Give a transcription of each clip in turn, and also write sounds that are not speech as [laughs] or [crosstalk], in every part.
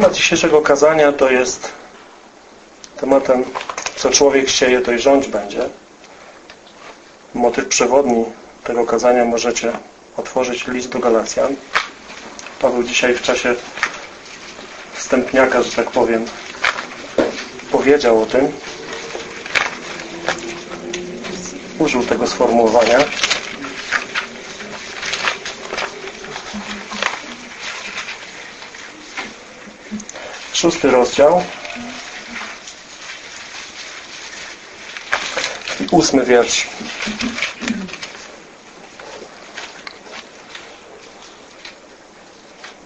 Temat dzisiejszego kazania to jest tematem, co człowiek sieje, to i rządź będzie. Motyw przewodni tego kazania możecie otworzyć list do Galacjan. Paweł dzisiaj w czasie wstępniaka, że tak powiem, powiedział o tym. Użył tego sformułowania. Szósty rozdział. I ósmy wiersz.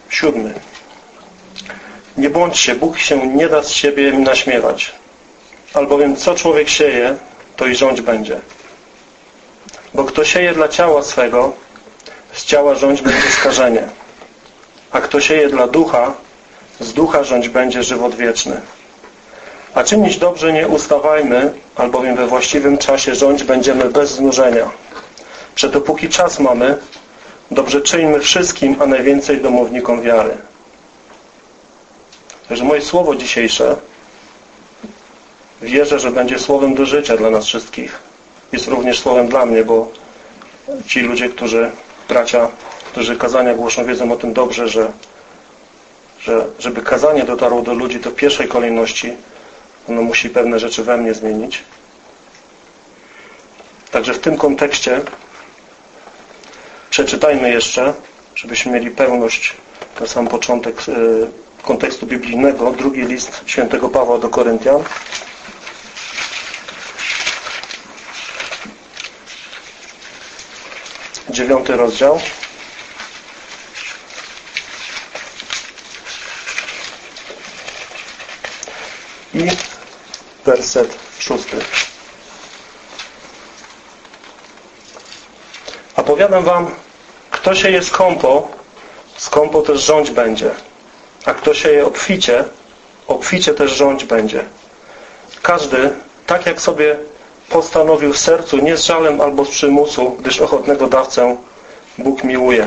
Siódmy. Nie bądźcie, Bóg się nie da z siebie naśmiewać. Albowiem co człowiek sieje, to i rządź będzie. Bo kto sieje dla ciała swego, z ciała rządź będzie skażenie. A kto sieje dla ducha, z ducha rządź będzie żywot wieczny. A czynić dobrze nie ustawajmy, albowiem we właściwym czasie rządź będziemy bez znużenia. Przedopóki czas mamy, dobrze czyńmy wszystkim, a najwięcej domownikom wiary. Także moje słowo dzisiejsze wierzę, że będzie słowem do życia dla nas wszystkich. Jest również słowem dla mnie, bo ci ludzie, którzy, bracia, którzy kazania głoszą, wiedzą o tym dobrze, że że żeby kazanie dotarło do ludzi, to w pierwszej kolejności ono musi pewne rzeczy we mnie zmienić. Także w tym kontekście przeczytajmy jeszcze, żebyśmy mieli pewność na sam początek e, kontekstu biblijnego, drugi list świętego Pawła do Koryntian. Dziewiąty rozdział. I werset szósty. A powiadam wam, kto się je skąpo, skąpo też rządź będzie. A kto się je obficie, obficie też rządź będzie. Każdy, tak jak sobie postanowił w sercu, nie z żalem albo z przymusu, gdyż ochotnego dawcę Bóg miłuje.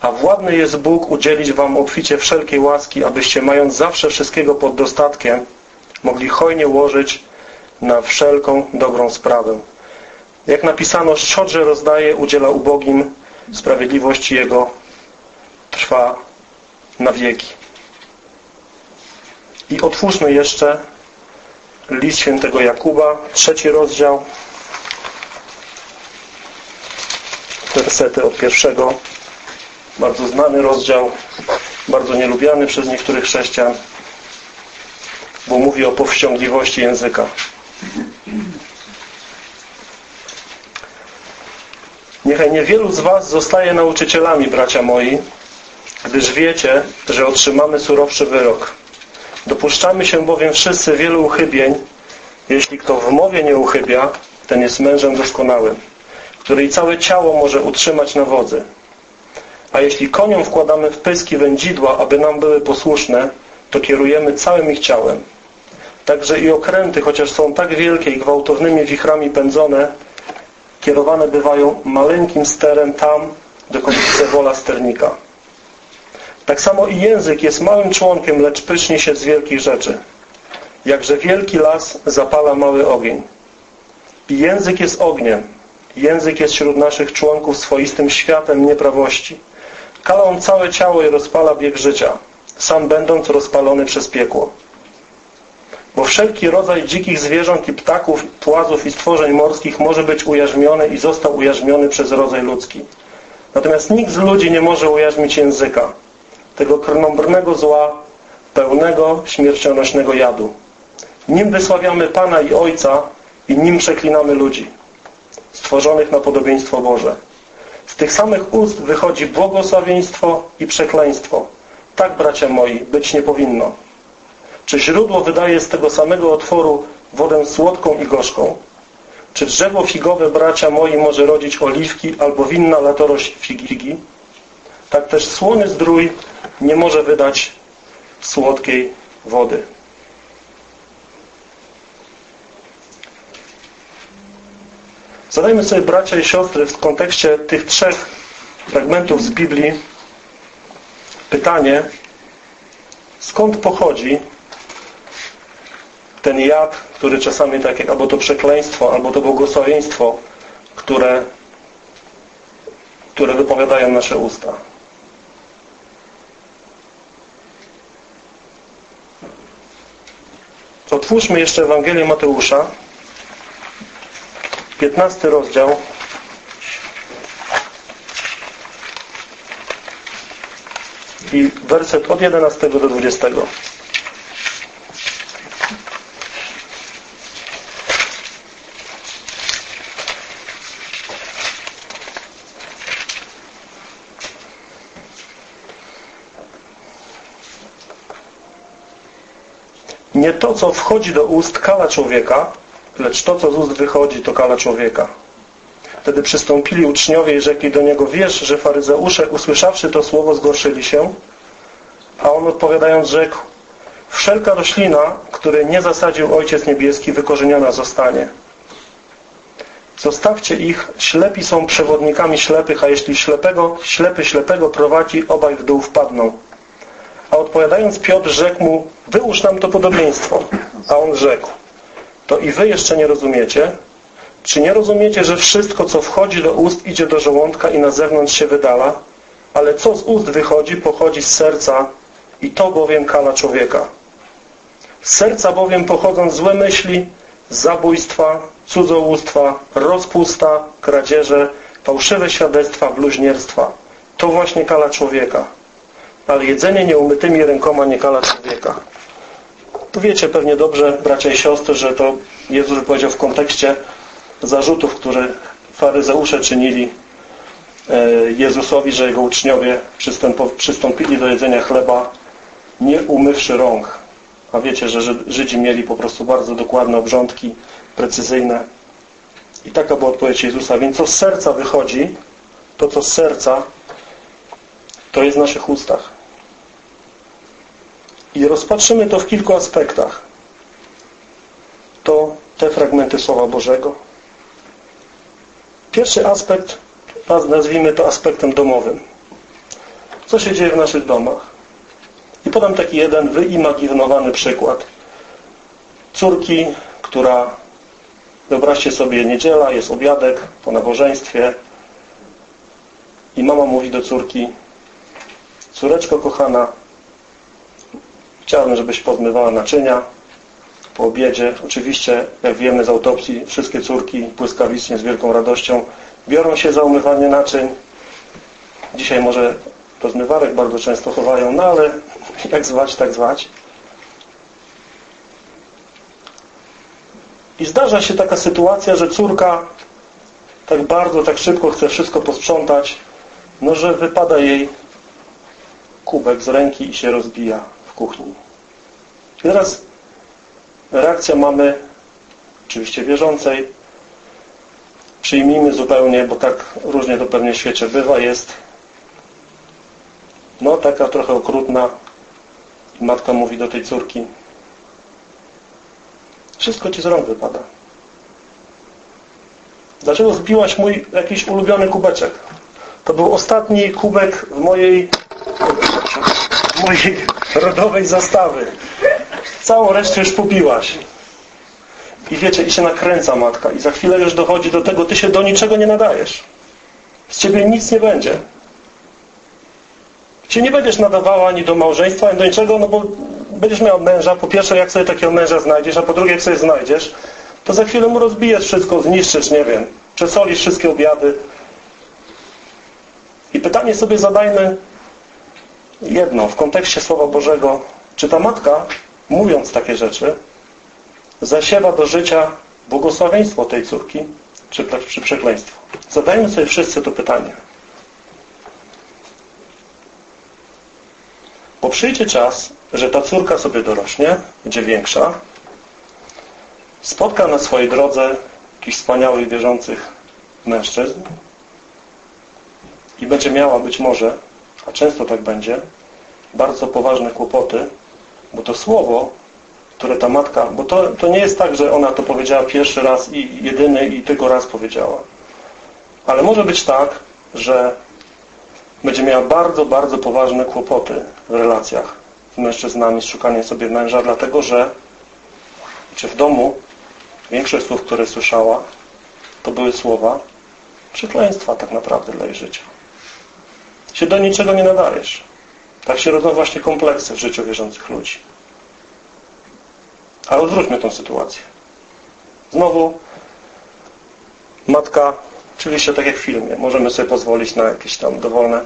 A władny jest Bóg udzielić wam obficie wszelkiej łaski, abyście mając zawsze wszystkiego pod dostatkiem, mogli hojnie łożyć na wszelką dobrą sprawę. Jak napisano, szczodrze rozdaje, udziela ubogim, sprawiedliwości Jego trwa na wieki. I otwórzmy jeszcze list świętego Jakuba, trzeci rozdział, wersety od pierwszego, bardzo znany rozdział, bardzo nielubiany przez niektórych chrześcijan mówi o powściągliwości języka. Niechaj niewielu z was zostaje nauczycielami, bracia moi, gdyż wiecie, że otrzymamy surowszy wyrok. Dopuszczamy się bowiem wszyscy wielu uchybień. Jeśli kto w mowie nie uchybia, ten jest mężem doskonałym, który i całe ciało może utrzymać na wodzy. A jeśli koniom wkładamy w pyski wędzidła, aby nam były posłuszne, to kierujemy całym ich ciałem. Także i okręty, chociaż są tak wielkie i gwałtownymi wichrami pędzone, kierowane bywają maleńkim sterem tam, dokąd chce wola sternika. Tak samo i język jest małym członkiem, lecz pysznie się z wielkich rzeczy. Jakże wielki las zapala mały ogień. I język jest ogniem. Język jest wśród naszych członków swoistym światem nieprawości. Kala on całe ciało i rozpala bieg życia, sam będąc rozpalony przez piekło. Bo wszelki rodzaj dzikich zwierząt i ptaków, płazów i stworzeń morskich może być ujarzmiony i został ujarzmiony przez rodzaj ludzki. Natomiast nikt z ludzi nie może ujarzmić języka, tego krnąbrnego zła, pełnego śmiercionośnego jadu. Nim wysławiamy Pana i Ojca i nim przeklinamy ludzi, stworzonych na podobieństwo Boże. Z tych samych ust wychodzi błogosławieństwo i przekleństwo. Tak, bracia moi, być nie powinno. Czy źródło wydaje z tego samego otworu wodę słodką i gorzką? Czy drzewo figowe, bracia moi, może rodzić oliwki albo winna latorość figi? Tak też słony zdrój nie może wydać słodkiej wody. Zadajmy sobie, bracia i siostry, w kontekście tych trzech fragmentów z Biblii pytanie, skąd pochodzi ten jad, który czasami tak jak albo to przekleństwo, albo to błogosławieństwo, które, które wypowiadają nasze usta. Otwórzmy jeszcze Ewangelię Mateusza, 15 rozdział. I werset od 11 do 20. Nie to, co wchodzi do ust, kala człowieka, lecz to, co z ust wychodzi, to kala człowieka. Wtedy przystąpili uczniowie i rzekli do niego, wiesz, że faryzeusze, usłyszawszy to słowo, zgorszyli się? A on odpowiadając rzekł, wszelka roślina, której nie zasadził Ojciec Niebieski, wykorzeniona zostanie. Zostawcie ich, ślepi są przewodnikami ślepych, a jeśli ślepego, ślepy ślepego prowadzi, obaj w dół wpadną. A odpowiadając Piotr rzekł mu, wyłóż nam to podobieństwo. A on rzekł, to i wy jeszcze nie rozumiecie? Czy nie rozumiecie, że wszystko, co wchodzi do ust, idzie do żołądka i na zewnątrz się wydala? Ale co z ust wychodzi, pochodzi z serca i to bowiem kala człowieka. Z serca bowiem pochodzą złe myśli, zabójstwa, cudzołóstwa, rozpusta, kradzieże, fałszywe świadectwa, bluźnierstwa. To właśnie kala człowieka ale jedzenie nieumytymi rękoma nie kala człowieka. Tu wiecie pewnie dobrze, bracia i siostry, że to Jezus powiedział w kontekście zarzutów, które faryzeusze czynili e, Jezusowi, że Jego uczniowie przystąpili do jedzenia chleba nie umywszy rąk. A wiecie, że Żydzi mieli po prostu bardzo dokładne obrządki, precyzyjne. I taka była odpowiedź Jezusa. Więc co z serca wychodzi, to co z serca, to jest w naszych ustach. I rozpatrzymy to w kilku aspektach. To te fragmenty Słowa Bożego. Pierwszy aspekt, nazwijmy to aspektem domowym. Co się dzieje w naszych domach? I podam taki jeden wyimaginowany przykład. Córki, która, wyobraźcie sobie, niedziela, jest obiadek po nabożeństwie i mama mówi do córki, córeczko kochana, Chciałbym, żebyś pozmywała naczynia po obiedzie. Oczywiście, jak wiemy z autopsji, wszystkie córki błyskawicznie, z wielką radością biorą się za umywanie naczyń. Dzisiaj może to zmywarek bardzo często chowają, no ale [laughs] jak zwać, tak zwać. I zdarza się taka sytuacja, że córka tak bardzo, tak szybko chce wszystko posprzątać, no że wypada jej kubek z ręki i się rozbija kuchni. I teraz reakcja mamy, oczywiście wierzącej, przyjmijmy zupełnie, bo tak różnie to pewnie w świecie bywa, jest no taka trochę okrutna matka mówi do tej córki wszystko ci z rąk wypada. Dlaczego zbiłaś mój jakiś ulubiony kubeczek? To był ostatni kubek w mojej w mojej rodowej zastawy. Całą resztę już pobiłaś. I wiecie, i się nakręca matka. I za chwilę już dochodzi do tego, ty się do niczego nie nadajesz. Z ciebie nic nie będzie. Cię nie będziesz nadawała ani do małżeństwa, ani do niczego, no bo będziesz miał męża. Po pierwsze, jak sobie takiego męża znajdziesz, a po drugie, jak sobie znajdziesz, to za chwilę mu rozbijesz wszystko, zniszczysz, nie wiem, przesolisz wszystkie obiady. I pytanie sobie zadajmy, jedno w kontekście Słowa Bożego, czy ta matka, mówiąc takie rzeczy, zasiewa do życia błogosławieństwo tej córki, czy, czy przekleństwo? Zadajmy sobie wszyscy to pytanie. Bo przyjdzie czas, że ta córka sobie dorośnie, będzie większa, spotka na swojej drodze jakichś wspaniałych, wierzących mężczyzn i będzie miała być może a często tak będzie, bardzo poważne kłopoty, bo to słowo, które ta matka, bo to, to nie jest tak, że ona to powiedziała pierwszy raz i jedyny i tylko raz powiedziała. Ale może być tak, że będzie miała bardzo, bardzo poważne kłopoty w relacjach mężczyznami z szukaniem sobie męża, dlatego że czy w domu większość słów, które słyszała, to były słowa przekleństwa tak naprawdę dla jej życia. Się do niczego nie nadajesz. Tak się rodzą właśnie kompleksy w życiu wierzących ludzi. Ale odwróćmy tą sytuację. Znowu matka, oczywiście tak jak w filmie, możemy sobie pozwolić na jakieś tam dowolne.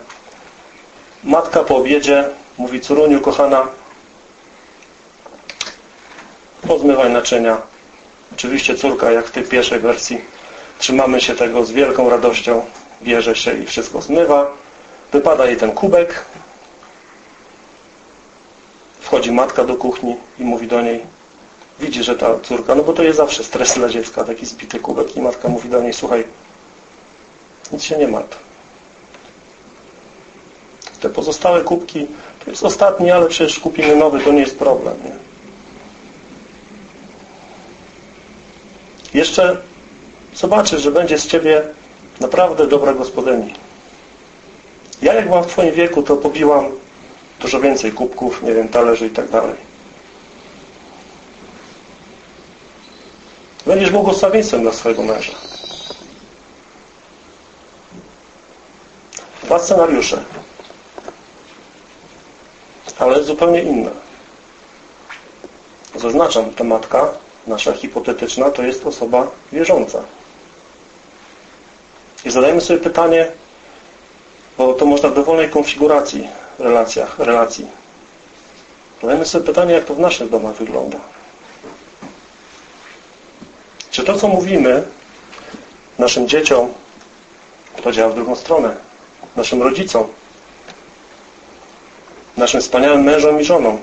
Matka po obiedzie mówi, córuniu kochana, pozmywaj naczynia. Oczywiście córka, jak w tej pierwszej wersji, trzymamy się tego z wielką radością, bierze się i wszystko zmywa. Wypada jej ten kubek. Wchodzi matka do kuchni i mówi do niej, widzi, że ta córka, no bo to jest zawsze stres dla dziecka, taki zbity kubek i matka mówi do niej, słuchaj, nic się nie martw. Te pozostałe kubki, to jest ostatni, ale przecież kupimy nowy, to nie jest problem. Nie? Jeszcze zobaczysz, że będzie z Ciebie naprawdę dobra gospodyni. Ja jak byłam w Twoim wieku, to pobiłam dużo więcej kubków, nie wiem, talerzy i tak dalej. Będziesz błogosławieństwem dla swojego męża. Dwa scenariusze. Ale zupełnie inne. Zaznaczam, ta matka, nasza hipotetyczna, to jest osoba wierząca. I zadajmy sobie pytanie, bo to można w dowolnej konfiguracji relacjach, relacji. Zadajmy sobie pytanie, jak to w naszych domach wygląda. Czy to, co mówimy naszym dzieciom, to działa w drugą stronę, naszym rodzicom, naszym wspaniałym mężom i żonom?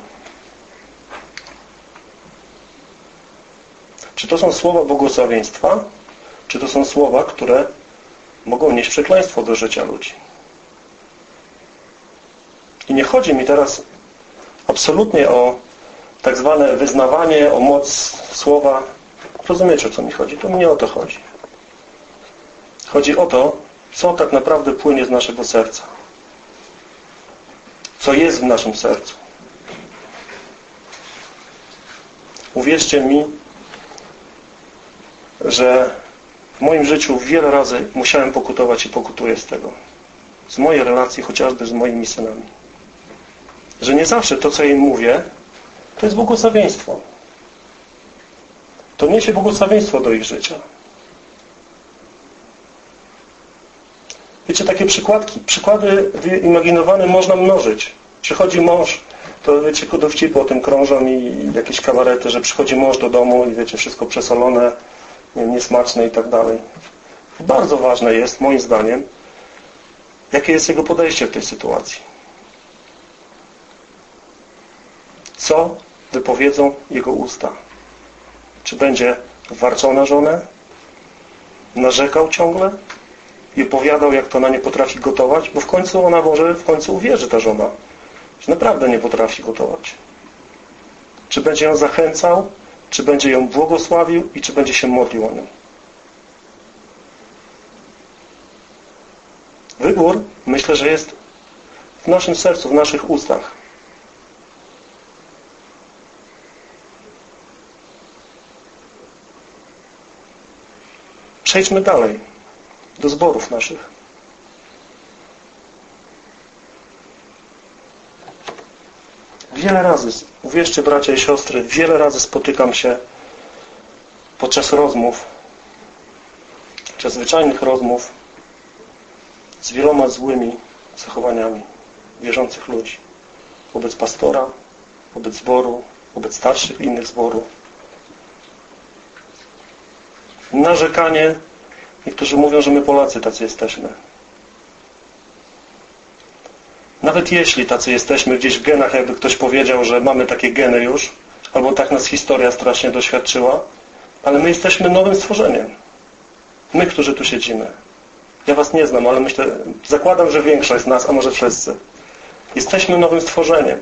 Czy to są słowa błogosławieństwa, czy to są słowa, które mogą nieść przekleństwo do życia ludzi? I nie chodzi mi teraz absolutnie o tak zwane wyznawanie, o moc słowa. Rozumiecie, o co mi chodzi? To mnie o to chodzi. Chodzi o to, co tak naprawdę płynie z naszego serca. Co jest w naszym sercu. Uwierzcie mi, że w moim życiu wiele razy musiałem pokutować i pokutuję z tego. Z mojej relacji chociażby z moimi synami że nie zawsze to, co im mówię, to jest błogosławieństwo. To niesie błogosławieństwo do ich życia. Wiecie, takie przykładki, przykłady wyimaginowane można mnożyć. Przychodzi mąż, to wiecie, dowcipy o tym krążą i jakieś kabarety, że przychodzi mąż do domu i wiecie, wszystko przesolone, niesmaczne i tak dalej. Bardzo ważne jest, moim zdaniem, jakie jest jego podejście w tej sytuacji. Co wypowiedzą jego usta? Czy będzie warczał na żonę? Narzekał ciągle? I opowiadał, jak to ona nie potrafi gotować? Bo w końcu ona może w końcu uwierzy, ta żona, że naprawdę nie potrafi gotować. Czy będzie ją zachęcał? Czy będzie ją błogosławił? I czy będzie się modlił o nią? Wybór, myślę, że jest w naszym sercu, w naszych ustach. Przejdźmy dalej do zborów naszych. Wiele razy, uwierzcie bracia i siostry, wiele razy spotykam się podczas rozmów, podczas zwyczajnych rozmów z wieloma złymi zachowaniami wierzących ludzi. Wobec pastora, wobec zboru, wobec starszych innych zborów narzekanie. Niektórzy mówią, że my Polacy tacy jesteśmy. Nawet jeśli tacy jesteśmy gdzieś w genach, jakby ktoś powiedział, że mamy takie geny już, albo tak nas historia strasznie doświadczyła, ale my jesteśmy nowym stworzeniem. My, którzy tu siedzimy. Ja was nie znam, ale myślę, zakładam, że większość z nas, a może wszyscy. Jesteśmy nowym stworzeniem.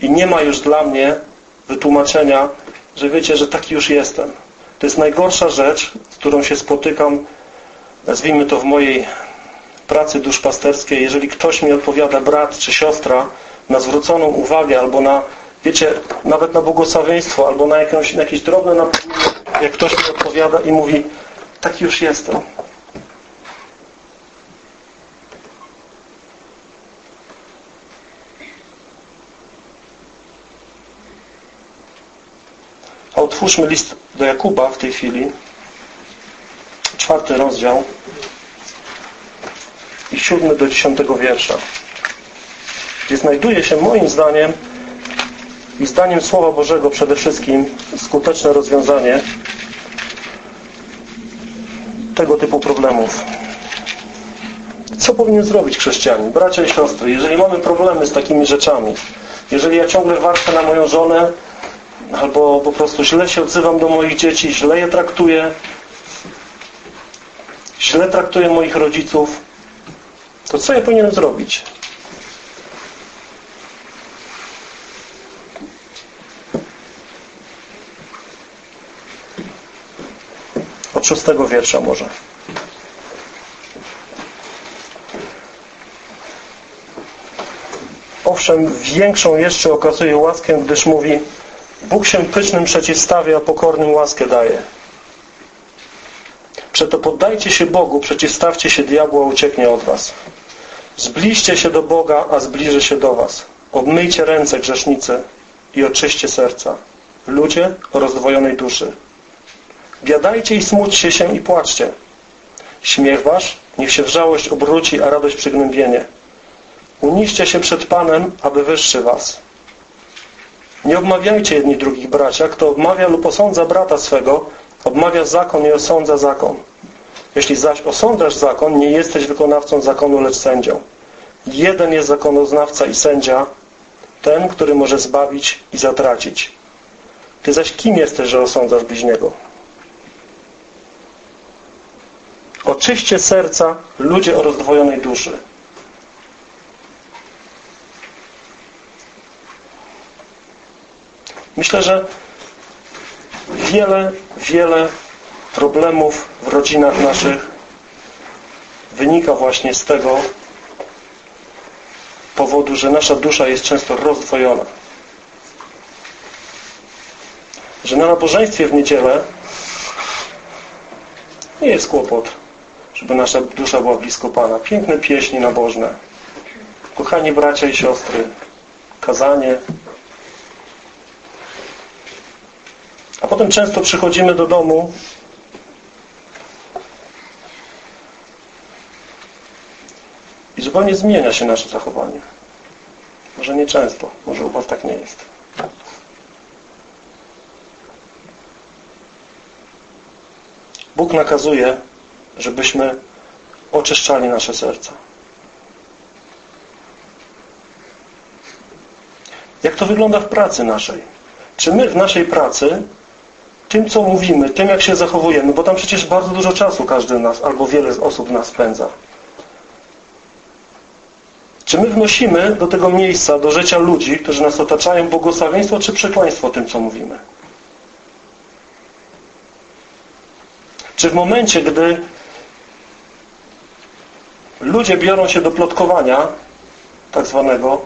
I nie ma już dla mnie wytłumaczenia, że wiecie, że taki już jestem. To jest najgorsza rzecz, z którą się spotykam, nazwijmy to w mojej pracy duszpasterskiej. Jeżeli ktoś mi odpowiada, brat czy siostra, na zwróconą uwagę albo na, wiecie, nawet na błogosławieństwo albo na, jakąś, na jakieś drobne napomnienie, jak ktoś mi odpowiada i mówi taki już jestem. A otwórzmy list do Jakuba w tej chwili. Czwarty rozdział i siódmy do dziesiątego wiersza. Gdzie znajduje się moim zdaniem i zdaniem Słowa Bożego przede wszystkim skuteczne rozwiązanie tego typu problemów. Co powinien zrobić chrześcijanin? Bracia i siostry, jeżeli mamy problemy z takimi rzeczami, jeżeli ja ciągle warczę na moją żonę, albo po prostu źle się odzywam do moich dzieci, źle je traktuję, źle traktuję moich rodziców, to co ja powinienem zrobić? Od szóstego wiersza może. Owszem, większą jeszcze okazuje łaskę, gdyż mówi Bóg się pysznym przeciwstawia, a pokornym łaskę daje. Przeto poddajcie się Bogu, przeciwstawcie się diabłu, a ucieknie od was. Zbliżcie się do Boga, a zbliży się do was. Obmyjcie ręce, grzesznicy, i oczyście serca. Ludzie o rozdwojonej duszy. Biadajcie i smućcie się i płaczcie. Śmiech wasz niech się w żałość obróci, a radość przygnębienie. Uniście się przed Panem, aby wyższy was. Nie obmawiajcie jedni drugich bracia. Kto obmawia lub osądza brata swego, obmawia zakon i osądza zakon. Jeśli zaś osądzasz zakon, nie jesteś wykonawcą zakonu, lecz sędzią. Jeden jest zakonoznawca i sędzia, ten, który może zbawić i zatracić. Ty zaś kim jesteś, że osądzasz bliźniego? Oczyście serca ludzie o rozdwojonej duszy. Myślę, że wiele, wiele problemów w rodzinach naszych wynika właśnie z tego powodu, że nasza dusza jest często rozdwojona. Że na nabożeństwie w niedzielę nie jest kłopot, żeby nasza dusza była blisko Pana. Piękne pieśni nabożne. Kochani bracia i siostry, kazanie, A potem często przychodzimy do domu i zupełnie zmienia się nasze zachowanie. Może nie często, może u Was tak nie jest. Bóg nakazuje, żebyśmy oczyszczali nasze serca. Jak to wygląda w pracy naszej? Czy my w naszej pracy tym, co mówimy, tym, jak się zachowujemy, bo tam przecież bardzo dużo czasu każdy nas, albo wiele osób nas spędza. Czy my wnosimy do tego miejsca, do życia ludzi, którzy nas otaczają, błogosławieństwo czy przekleństwo tym, co mówimy? Czy w momencie, gdy ludzie biorą się do plotkowania, tak zwanego,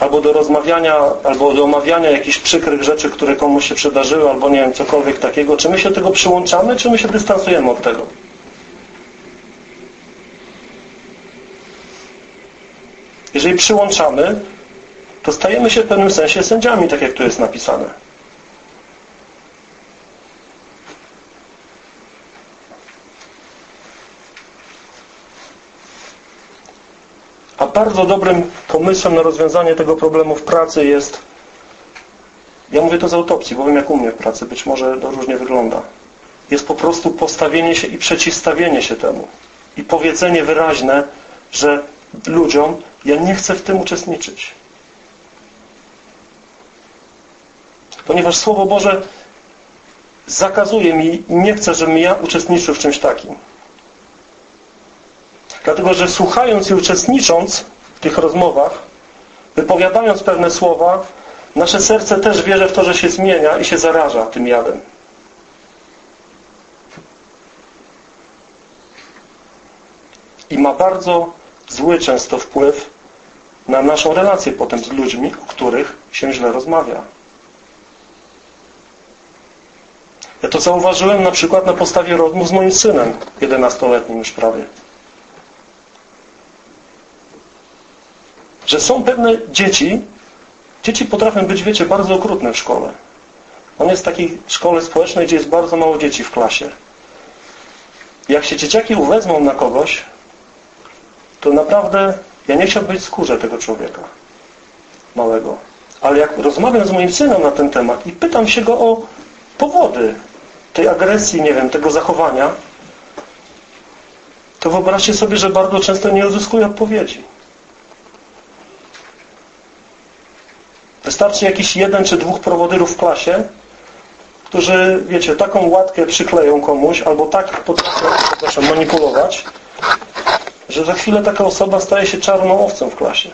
albo do rozmawiania, albo do omawiania jakichś przykrych rzeczy, które komuś się przydarzyły, albo nie wiem, cokolwiek takiego. Czy my się tego przyłączamy, czy my się dystansujemy od tego? Jeżeli przyłączamy, to stajemy się w pewnym sensie sędziami, tak jak tu jest napisane. A bardzo dobrym pomysłem na rozwiązanie tego problemu w pracy jest, ja mówię to z autopsji, bo wiem jak u mnie w pracy, być może to różnie wygląda. Jest po prostu postawienie się i przeciwstawienie się temu. I powiedzenie wyraźne, że ludziom, ja nie chcę w tym uczestniczyć. Ponieważ Słowo Boże zakazuje mi nie chce, żebym ja uczestniczył w czymś takim. Dlatego, że słuchając i uczestnicząc w tych rozmowach, wypowiadając pewne słowa, nasze serce też wierzy w to, że się zmienia i się zaraża tym jadem. I ma bardzo zły często wpływ na naszą relację potem z ludźmi, o których się źle rozmawia. Ja to zauważyłem na przykład na podstawie rozmów z moim synem, 11-letnim już prawie. Że są pewne dzieci, dzieci potrafią być, wiecie, bardzo okrutne w szkole. On jest w takiej szkole społecznej, gdzie jest bardzo mało dzieci w klasie. Jak się dzieciaki uwezmą na kogoś, to naprawdę ja nie chciałbym być w skórze tego człowieka małego. Ale jak rozmawiam z moim synem na ten temat i pytam się go o powody tej agresji, nie wiem, tego zachowania, to wyobraźcie sobie, że bardzo często nie uzyskuje odpowiedzi. Wystarczy jakiś jeden czy dwóch prowodyrów w klasie, którzy, wiecie, taką łatkę przykleją komuś, albo tak potrafią manipulować, że za chwilę taka osoba staje się czarną owcą w klasie.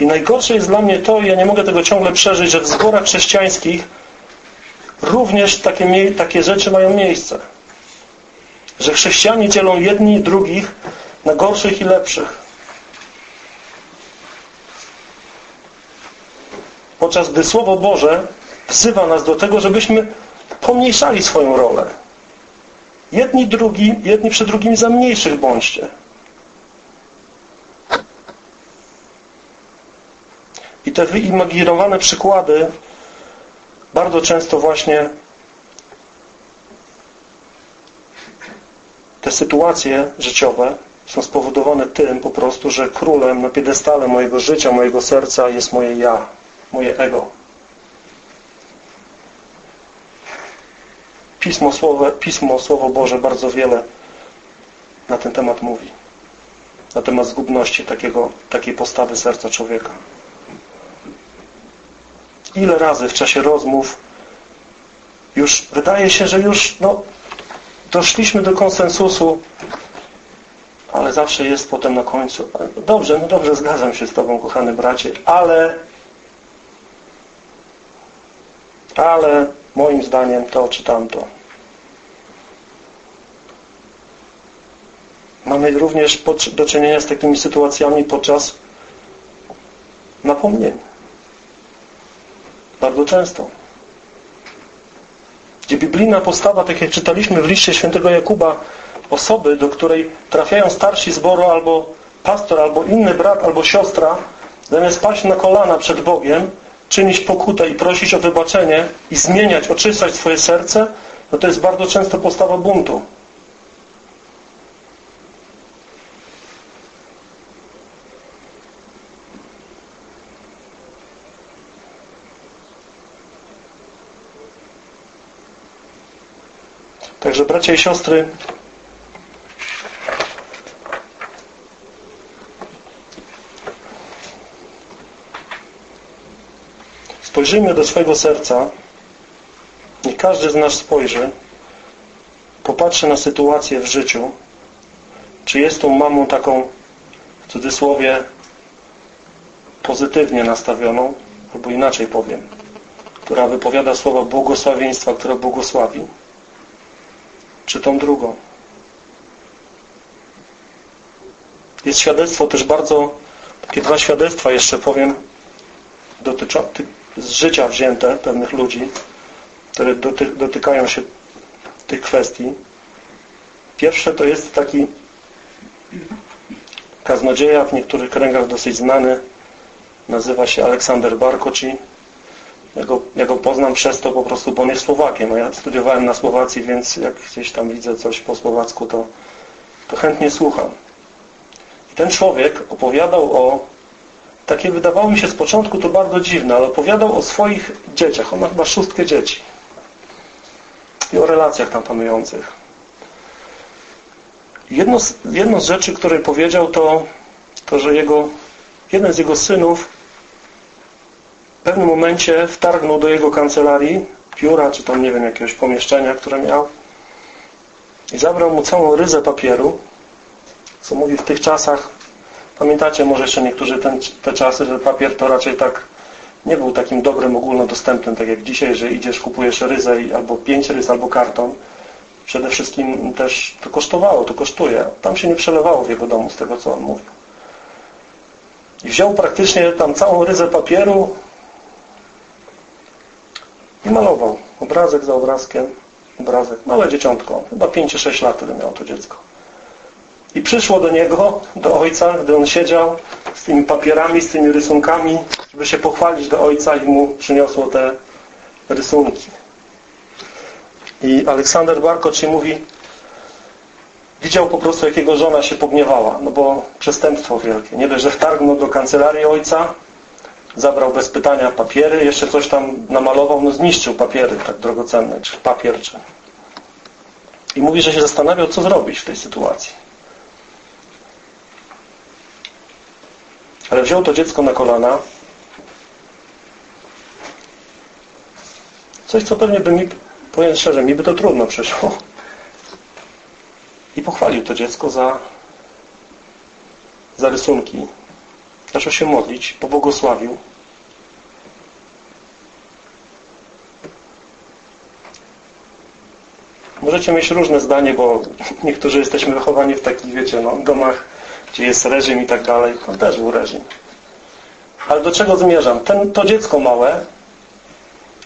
I najgorsze jest dla mnie to, i ja nie mogę tego ciągle przeżyć, że w zborach chrześcijańskich również takie, takie rzeczy mają miejsce. Że chrześcijanie dzielą jedni drugich na gorszych i lepszych. Podczas gdy Słowo Boże wzywa nas do tego, żebyśmy pomniejszali swoją rolę. Jedni, drugi, jedni przed drugimi za mniejszych bądźcie. I te wyimaginowane przykłady bardzo często właśnie te sytuacje życiowe są spowodowane tym po prostu, że królem na piedestale mojego życia, mojego serca jest moje ja, moje ego. Pismo Słowo, Pismo Słowo Boże bardzo wiele na ten temat mówi. Na temat zgubności takiego, takiej postawy serca człowieka. Ile razy w czasie rozmów już wydaje się, że już no, doszliśmy do konsensusu, ale zawsze jest potem na końcu. Dobrze, no dobrze, zgadzam się z Tobą, kochany bracie, ale ale moim zdaniem to czy tamto. Mamy również do czynienia z takimi sytuacjami podczas napomnień. Bardzo często. Gdzie biblijna postawa, tak jak czytaliśmy w liście świętego Jakuba, osoby, do której trafiają starsi zboru albo pastor, albo inny brat, albo siostra, zamiast paść na kolana przed Bogiem, czynić pokutę i prosić o wybaczenie i zmieniać, oczyszczać swoje serce, no to jest bardzo często postawa buntu. Także bracia i siostry, spojrzyjmy do swojego serca, niech każdy z nas spojrzy, popatrzy na sytuację w życiu, czy jest tą mamą taką, w cudzysłowie, pozytywnie nastawioną, albo inaczej powiem, która wypowiada słowa błogosławieństwa, które błogosławi, czy tą drugą. Jest świadectwo też bardzo, takie dwa świadectwa jeszcze powiem, dotyczące z życia wzięte pewnych ludzi, które doty, dotykają się tych kwestii. Pierwsze to jest taki kaznodzieja, w niektórych kręgach dosyć znany, nazywa się Aleksander Barkoci. Ja go, ja go poznam przez to po prostu, bo on jest Słowakiem, a ja studiowałem na Słowacji, więc jak gdzieś tam widzę coś po słowacku, to, to chętnie słucham. I ten człowiek opowiadał o takie wydawało mi się z początku to bardzo dziwne, ale opowiadał o swoich dzieciach. On ma chyba szóstkę dzieci. I o relacjach tam panujących. Jedno z, jedno z rzeczy, które powiedział, to, to że jego, jeden z jego synów w pewnym momencie wtargnął do jego kancelarii, biura, czy tam nie wiem, jakiegoś pomieszczenia, które miał i zabrał mu całą ryzę papieru, co mówi w tych czasach Pamiętacie może jeszcze niektórzy ten, te czasy, że papier to raczej tak nie był takim dobrym ogólnodostępnym, tak jak dzisiaj, że idziesz, kupujesz ryzę albo pięć rys, albo karton. Przede wszystkim też to kosztowało, to kosztuje. Tam się nie przelewało w jego domu z tego, co on mówił. I wziął praktycznie tam całą ryzę papieru i malował. Obrazek za obrazkiem, obrazek. Małe dzieciątko, chyba 5-6 lat miało to dziecko. I przyszło do niego, do ojca, gdy on siedział z tymi papierami, z tymi rysunkami, żeby się pochwalić do ojca i mu przyniosło te rysunki. I Aleksander Barkocz mówi, widział po prostu, jakiego żona się pogniewała, no bo przestępstwo wielkie. Nie dość, że wtargnął do kancelarii ojca, zabrał bez pytania papiery, jeszcze coś tam namalował, no zniszczył papiery tak drogocenne, czy papier, czy... I mówi, że się zastanawiał, co zrobić w tej sytuacji. Ale wziął to dziecko na kolana. Coś, co pewnie by mi, powiem szczerze, mi by to trudno przyszło. I pochwalił to dziecko za, za rysunki. Zaczął się modlić, pobłogosławił. Możecie mieć różne zdanie, bo niektórzy jesteśmy wychowani w takich, wiecie, no, domach gdzie jest reżim i tak dalej. To też był reżim. Ale do czego zmierzam? Ten, to dziecko małe,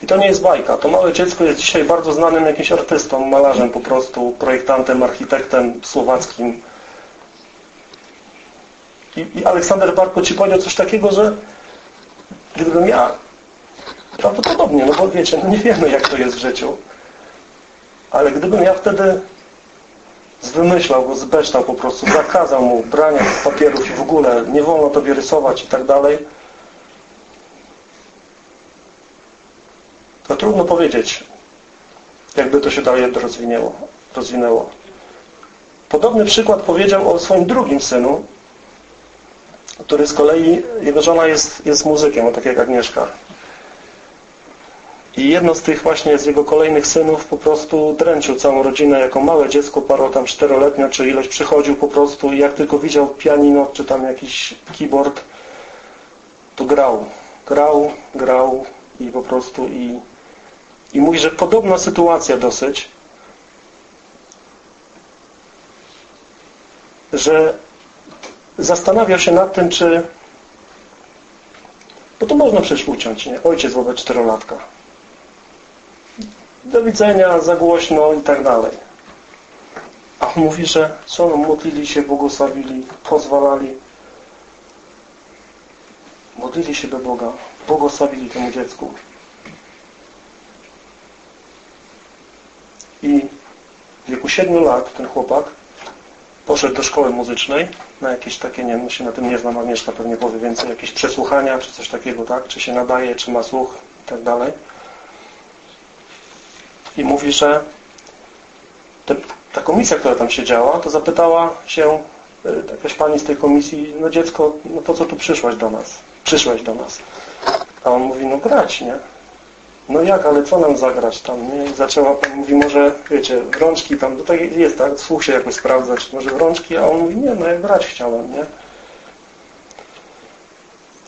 i to nie jest bajka, to małe dziecko jest dzisiaj bardzo znanym jakimś artystą, malarzem po prostu, projektantem, architektem słowackim. I, i Aleksander Barko ci powiedział coś takiego, że gdybym ja, prawdopodobnie, no bo wiecie, no nie wiemy jak to jest w życiu, ale gdybym ja wtedy zwymyślał go, zbeształ po prostu, zakazał mu brania papierów i w ogóle nie wolno tobie rysować i tak dalej, to trudno powiedzieć, jakby to się dalej rozwinęło. rozwinęło. Podobny przykład powiedział o swoim drugim synu, który z kolei, jego żona jest, jest muzykiem, tak jak Agnieszka. I jedno z tych właśnie z jego kolejnych synów po prostu dręczył całą rodzinę jako małe dziecko, paro tam czteroletnie, czy ileś przychodził po prostu i jak tylko widział pianino, czy tam jakiś keyboard, to grał. Grał, grał i po prostu i, i mówi, że podobna sytuacja dosyć, że zastanawiał się nad tym, czy bo to można przecież uciąć, nie? Ojciec wobec czterolatka do widzenia, za głośno i tak dalej. A on mówi, że co no, modlili się, błogosławili, pozwalali. Modlili się do Boga, błogosławili temu dziecku. I w wieku 7 lat ten chłopak poszedł do szkoły muzycznej na jakieś takie, nie wiem, się na tym nie znam, Agnieszka pewnie powie więcej, jakieś przesłuchania, czy coś takiego, tak? Czy się nadaje, czy ma słuch i tak dalej i mówi, że te, ta komisja, która tam siedziała, to zapytała się y, jakaś pani z tej komisji, no dziecko, no po co tu przyszłaś do nas? Przyszłaś do nas. A on mówi, no grać, nie? No jak, ale co nam zagrać tam, nie? I zaczęła, mówi, może, wiecie, rączki tam, to tak jest, tak? Słuch się jakoś sprawdzać, może rączki, a on mówi, nie, no jak grać chciałem, nie?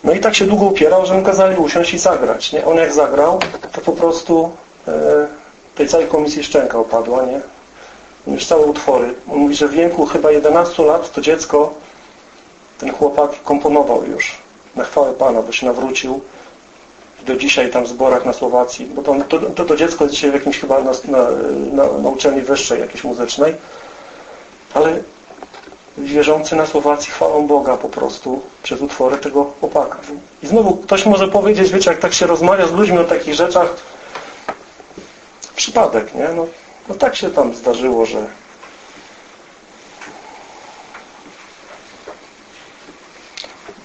No i tak się długo upierał, że mu kazali usiąść i zagrać, nie? On jak zagrał, to po prostu... Yy, tej całej komisji szczęka opadła, nie? Już całe utwory. On mówi, że w wieku chyba 11 lat to dziecko, ten chłopak komponował już na chwałę Pana, bo się nawrócił do dzisiaj tam w zborach na Słowacji, bo to, to, to, dziecko jest dzisiaj w jakimś chyba na, na, na, na uczelni wyższej, jakiejś muzycznej, ale wierzący na Słowacji chwalą Boga po prostu przez utwory tego chłopaka. I znowu ktoś może powiedzieć, wiecie, jak tak się rozmawia z ludźmi o takich rzeczach, przypadek, nie? No, no tak się tam zdarzyło, że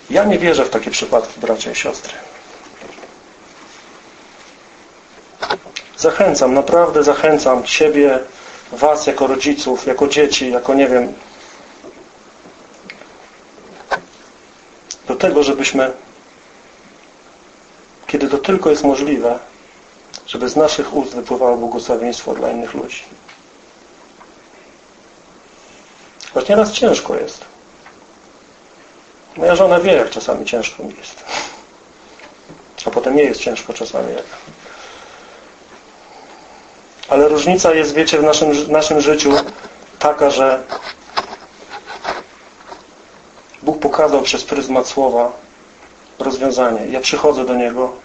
ja nie wierzę w takie przypadki, bracia i siostry. Zachęcam, naprawdę zachęcam siebie, was jako rodziców, jako dzieci, jako nie wiem, do tego, żebyśmy, kiedy to tylko jest możliwe, żeby z naszych ust wypływało błogosławieństwo dla innych ludzi. Choć nieraz ciężko jest. Moja żona wie, jak czasami ciężko mi jest. A potem nie jest ciężko czasami. Jak... Ale różnica jest, wiecie, w naszym, w naszym życiu taka, że Bóg pokazał przez pryzmat słowa rozwiązanie. Ja przychodzę do Niego,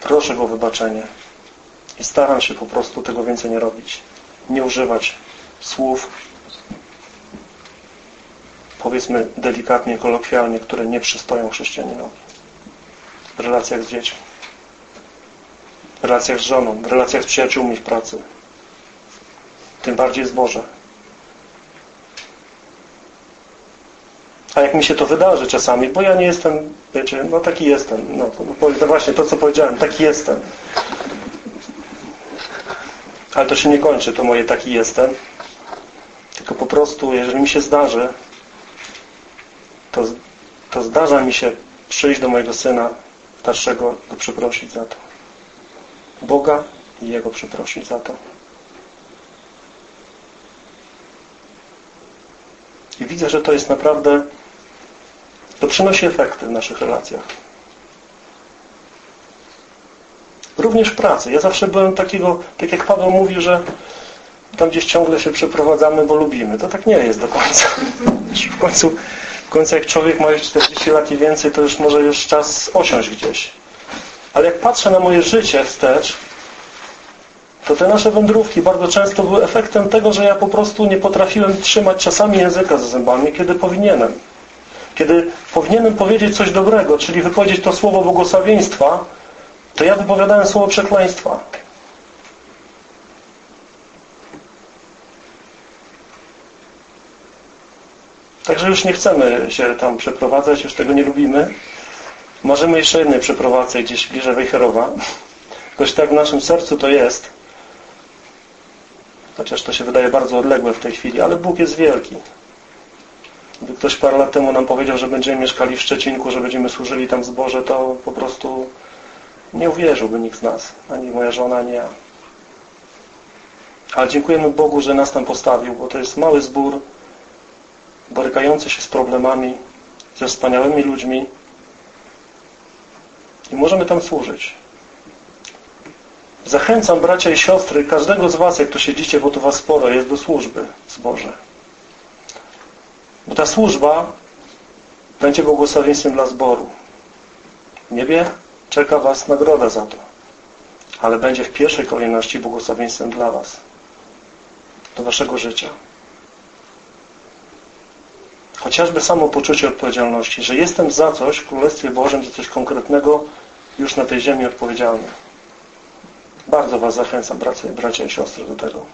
proszę Go o wybaczenie i staram się po prostu tego więcej nie robić. Nie używać słów, powiedzmy delikatnie, kolokwialnie, które nie przystoją chrześcijaninowi. W relacjach z dziećmi, w relacjach z żoną, w relacjach z przyjaciółmi w pracy. Tym bardziej z Boże. A jak mi się to wydarzy czasami, bo ja nie jestem, wiecie, no taki jestem. No, to, to właśnie to, co powiedziałem, taki jestem. Ale to się nie kończy, to moje taki jestem. Tylko po prostu, jeżeli mi się zdarzy, to, to zdarza mi się przyjść do mojego syna starszego, go przeprosić za to. Boga i Jego przeprosić za to. I widzę, że to jest naprawdę, to przynosi efekty w naszych relacjach. Również pracy. Ja zawsze byłem takiego, tak jak Paweł mówił, że tam gdzieś ciągle się przeprowadzamy, bo lubimy. To tak nie jest do końca. [laughs] W końcu, w końcu jak człowiek ma już 40 lat i więcej, to już może już czas osiąść gdzieś. Ale jak patrzę na moje życie wstecz, to te nasze wędrówki bardzo często były efektem tego, że ja po prostu nie potrafiłem trzymać czasami języka za zębami, kiedy powinienem. Kiedy powinienem powiedzieć coś dobrego, czyli wypowiedzieć to słowo błogosławieństwa, to ja wypowiadałem słowo przekleństwa. Także już nie chcemy się tam przeprowadzać, już tego nie lubimy. Możemy jeszcze jednej przeprowadzać gdzieś bliżej Wejherowa. Jakoś tak w naszym sercu to jest. Chociaż to się wydaje bardzo odległe w tej chwili, ale Bóg jest wielki. Gdy ktoś parę lat temu nam powiedział, że będziemy mieszkali w Szczecinku, że będziemy służyli tam zboże, to po prostu nie uwierzyłby nikt z nas. Ani moja żona, ani ja. Ale dziękujemy Bogu, że nas tam postawił, bo to jest mały zbór, borykający się z problemami, ze wspaniałymi ludźmi i możemy tam służyć. Zachęcam bracia i siostry, każdego z was, jak tu siedzicie, bo tu was sporo jest do służby zboże. Bo ta służba będzie błogosławieństwem dla zboru. W niebie czeka was nagroda za to. Ale będzie w pierwszej kolejności błogosławieństwem dla was. Do waszego życia. Chociażby samo poczucie odpowiedzialności, że jestem za coś w Królestwie Bożym, za coś konkretnego już na tej ziemi odpowiedzialny. Bardzo Was zachęcam, bracia, bracia i siostry, do tego.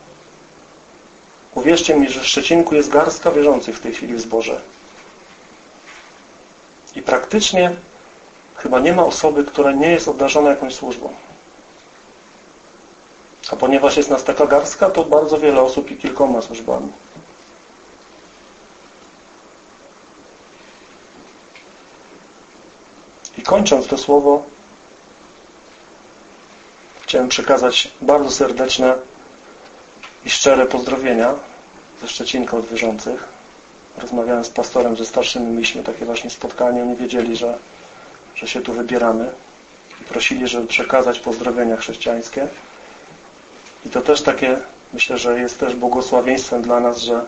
Uwierzcie mi, że w Szczecinku jest garstka wierzących w tej chwili w zborze. I praktycznie chyba nie ma osoby, która nie jest obdarzona jakąś służbą. A ponieważ jest nas taka garstka, to bardzo wiele osób i kilkoma służbami. I kończąc to słowo, chciałem przekazać bardzo serdeczne i szczere pozdrowienia ze Szczecinka od wierzących. Rozmawiałem z pastorem, ze starszymi, mieliśmy takie właśnie spotkanie. Oni wiedzieli, że, że się tu wybieramy i prosili, żeby przekazać pozdrowienia chrześcijańskie. I to też takie, myślę, że jest też błogosławieństwem dla nas, że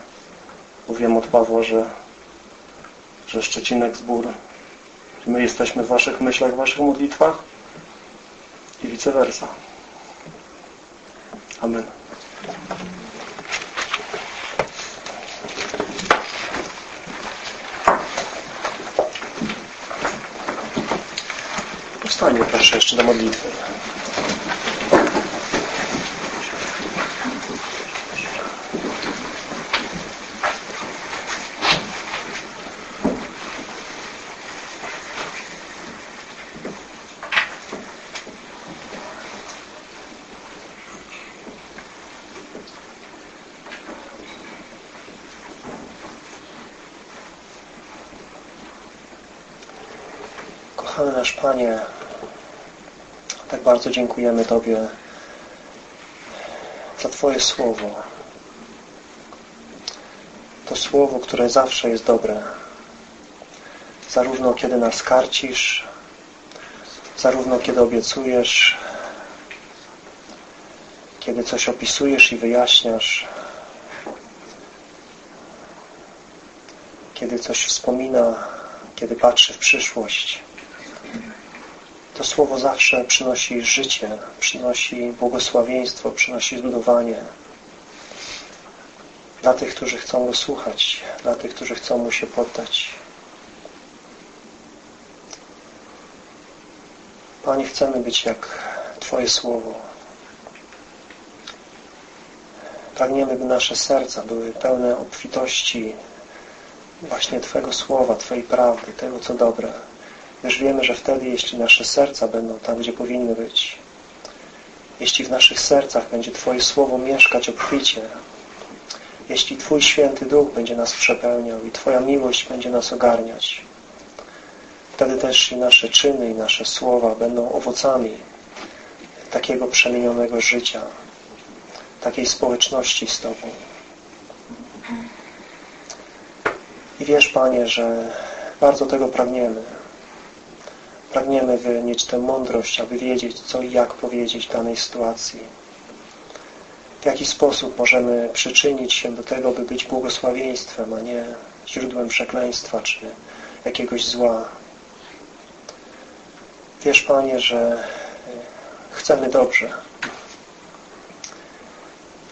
mówiłem od Pawła, że, że Szczecinek zbór My jesteśmy w Waszych myślach, w Waszych modlitwach i vice versa. Amen. Powstanie proszę jeszcze do modlitwy. Kochany nasz Panie, bardzo dziękujemy Tobie za Twoje Słowo. To Słowo, które zawsze jest dobre. Zarówno kiedy nas karcisz, zarówno kiedy obiecujesz, kiedy coś opisujesz i wyjaśniasz, kiedy coś wspomina, kiedy patrzy w przyszłość, to słowo zawsze przynosi życie, przynosi błogosławieństwo, przynosi zbudowanie dla tych, którzy chcą go słuchać, dla tych, którzy chcą mu się poddać. Panie, chcemy być jak Twoje Słowo. Pragniemy, by nasze serca były pełne obfitości właśnie Twojego Słowa, Twojej prawdy, tego, co dobre. Gdyż wiemy, że wtedy, jeśli nasze serca będą tam, gdzie powinny być, jeśli w naszych sercach będzie Twoje Słowo mieszkać obficie, jeśli Twój Święty Duch będzie nas przepełniał i Twoja miłość będzie nas ogarniać, wtedy też i nasze czyny, i nasze słowa będą owocami takiego przemienionego życia, takiej społeczności z Tobą. I wiesz, Panie, że bardzo tego pragniemy. Pragniemy wymieć tę mądrość, aby wiedzieć, co i jak powiedzieć w danej sytuacji. W jaki sposób możemy przyczynić się do tego, by być błogosławieństwem, a nie źródłem przekleństwa czy jakiegoś zła. Wiesz, Panie, że chcemy dobrze.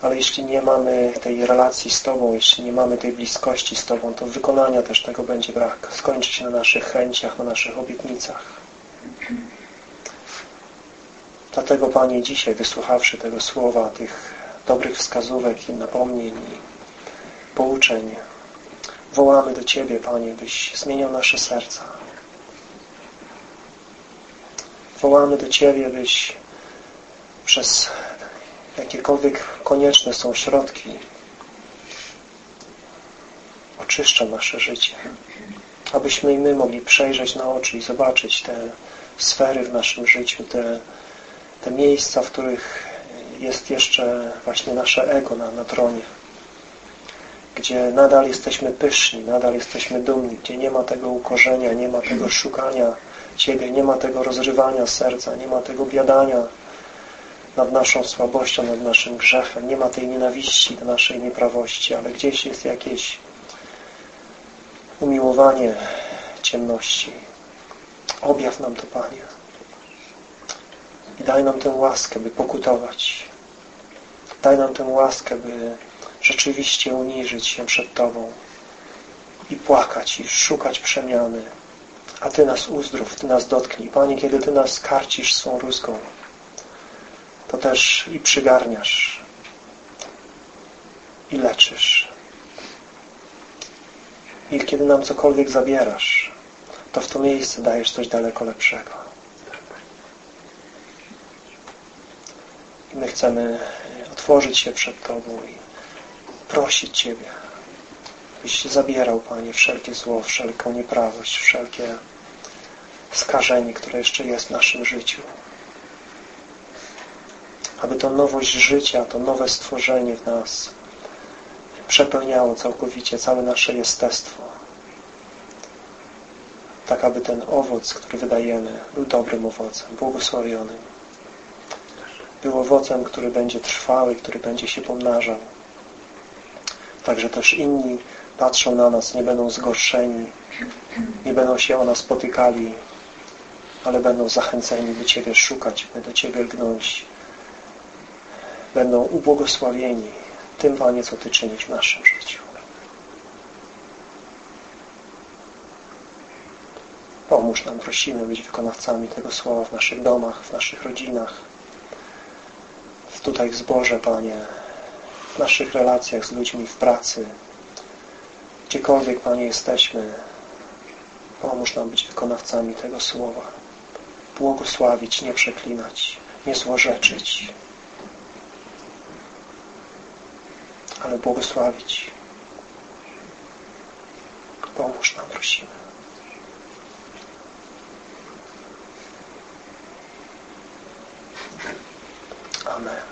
Ale jeśli nie mamy tej relacji z Tobą, jeśli nie mamy tej bliskości z Tobą, to wykonania też tego będzie brak. Skończy się na naszych chęciach, na naszych obietnicach. Dlatego, Panie, dzisiaj wysłuchawszy tego słowa, tych dobrych wskazówek i napomnień i pouczeń, wołamy do Ciebie, Panie, byś zmieniał nasze serca. Wołamy do Ciebie, byś przez jakiekolwiek konieczne są środki oczyszcza nasze życie. Abyśmy i my mogli przejrzeć na oczy i zobaczyć te sfery w naszym życiu, te, te miejsca, w których jest jeszcze właśnie nasze ego na, na tronie. Gdzie nadal jesteśmy pyszni, nadal jesteśmy dumni, gdzie nie ma tego ukorzenia, nie ma tego szukania Ciebie, nie ma tego rozrywania serca, nie ma tego biadania nad naszą słabością, nad naszym grzechem, nie ma tej nienawiści do naszej nieprawości, ale gdzieś jest jakieś umiłowanie ciemności. Objaw nam to, Panie. I daj nam tę łaskę, by pokutować. Daj nam tę łaskę, by rzeczywiście uniżyć się przed Tobą i płakać, i szukać przemiany. A Ty nas uzdrów, Ty nas dotknij. Panie, kiedy Ty nas karcisz swą rózgą, to też i przygarniasz, i leczysz. I kiedy nam cokolwiek zabierasz, to w to miejsce dajesz coś daleko lepszego. I my chcemy otworzyć się przed Tobą i prosić Ciebie, byś zabierał, Panie, wszelkie zło, wszelką nieprawość, wszelkie skażenie, które jeszcze jest w naszym życiu. Aby to nowość życia, to nowe stworzenie w nas przepełniało całkowicie całe nasze jestestwo. Tak, aby ten owoc, który wydajemy, był dobrym owocem, błogosławionym. Był owocem, który będzie trwały, który będzie się pomnażał. Także też inni patrzą na nas, nie będą zgorszeni, nie będą się o nas potykali, ale będą zachęceni, by Ciebie szukać, do Ciebie lgnąć. Będą ubłogosławieni tym, Panie, co Ty czynisz w naszym życiu. Pomóż nam, prosimy, być wykonawcami tego słowa w naszych domach, w naszych rodzinach, tutaj w zborze, Panie, w naszych relacjach z ludźmi w pracy, gdziekolwiek, Panie, jesteśmy, pomóż nam być wykonawcami tego słowa. Błogosławić, nie przeklinać, nie złorzeczyć, ale błogosławić. Pomóż nam, prosimy. Amen.